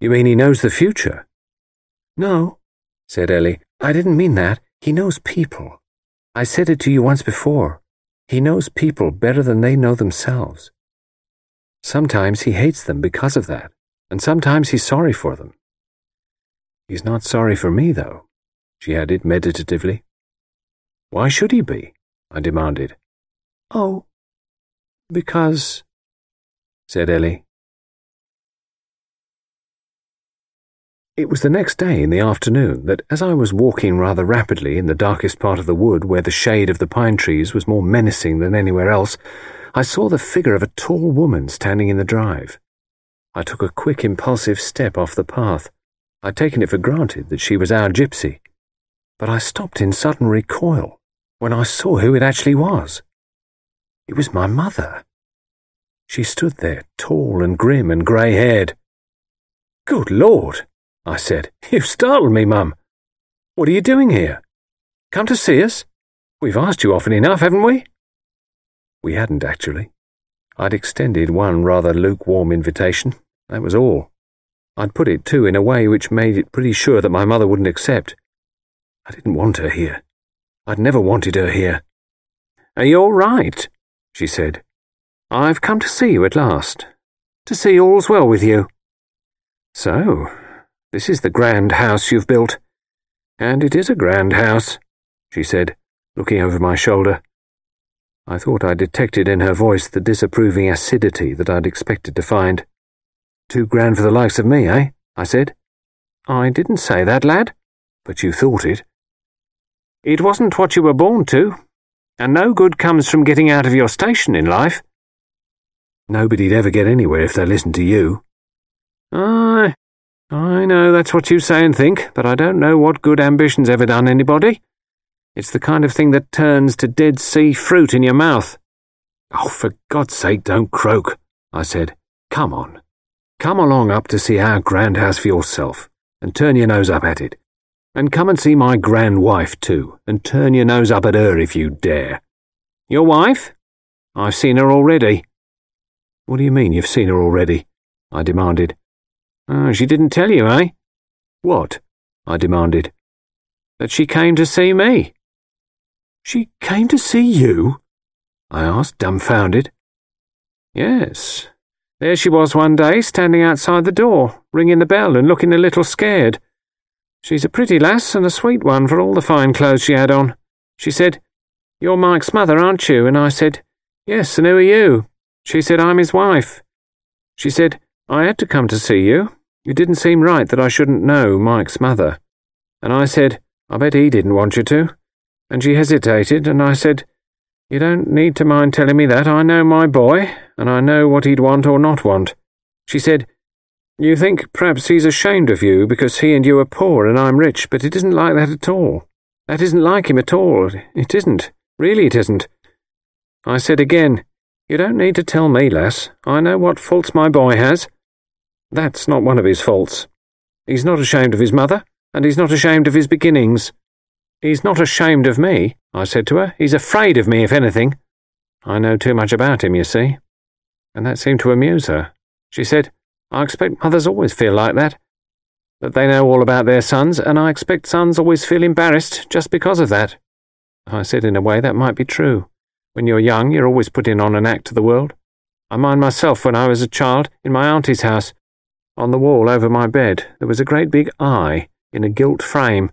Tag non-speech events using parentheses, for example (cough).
You mean he knows the future? No, said Ellie. I didn't mean that. He knows people. I said it to you once before. He knows people better than they know themselves. Sometimes he hates them because of that, and sometimes he's sorry for them. He's not sorry for me, though, she added meditatively. Why should he be? I demanded. Oh, because, said Ellie. It was the next day in the afternoon that, as I was walking rather rapidly in the darkest part of the wood where the shade of the pine trees was more menacing than anywhere else, I saw the figure of a tall woman standing in the drive. I took a quick, impulsive step off the path. I'd taken it for granted that she was our gypsy. But I stopped in sudden recoil when I saw who it actually was. It was my mother. She stood there, tall and grim and grey haired. Good Lord! I said. (laughs) "You've startled me, Mum. What are you doing here? Come to see us? We've asked you often enough, haven't we? We hadn't, actually. I'd extended one rather lukewarm invitation. That was all. I'd put it, too, in a way which made it pretty sure that my mother wouldn't accept. I didn't want her here. I'd never wanted her here. Are you all right? she said. I've come to see you at last. To see all's well with you. So, this is the grand house you've built. And it is a grand house, she said, looking over my shoulder. I thought I detected in her voice the disapproving acidity that I'd expected to find. Too grand for the likes of me, eh? I said. I didn't say that, lad, but you thought it. It wasn't what you were born to, and no good comes from getting out of your station in life. Nobody'd ever get anywhere if they listened to you. Aye, I know that's what you say and think, but I don't know what good ambition's ever done anybody. It's the kind of thing that turns to Dead Sea fruit in your mouth. Oh, for God's sake, don't croak, I said. Come on. Come along up to see our grand house for yourself, and turn your nose up at it. And come and see my grand wife, too, and turn your nose up at her if you dare. Your wife? I've seen her already. What do you mean you've seen her already? I demanded. Oh, she didn't tell you, eh? What? I demanded. That she came to see me. She came to see you? I asked, dumbfounded. Yes. There she was one day, standing outside the door, ringing the bell and looking a little scared. She's a pretty lass and a sweet one for all the fine clothes she had on. She said, You're Mike's mother, aren't you? And I said, Yes, and who are you? She said, I'm his wife. She said, I had to come to see you. It didn't seem right that I shouldn't know Mike's mother. And I said, I bet he didn't want you to. And she hesitated, and I said, You don't need to mind telling me that. I know my boy, and I know what he'd want or not want. She said, You think perhaps he's ashamed of you because he and you are poor and I'm rich, but it isn't like that at all. That isn't like him at all. It isn't. Really, it isn't. I said again, You don't need to tell me, lass. I know what faults my boy has. That's not one of his faults. He's not ashamed of his mother, and he's not ashamed of his beginnings. He's not ashamed of me, I said to her. He's afraid of me, if anything. I know too much about him, you see. And that seemed to amuse her. She said, I expect mothers always feel like that. That they know all about their sons, and I expect sons always feel embarrassed just because of that. I said in a way that might be true. When you're young, you're always putting on an act to the world. I mind myself when I was a child, in my auntie's house, on the wall over my bed. There was a great big eye in a gilt frame,